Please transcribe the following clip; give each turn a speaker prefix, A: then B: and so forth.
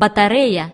A: батарея.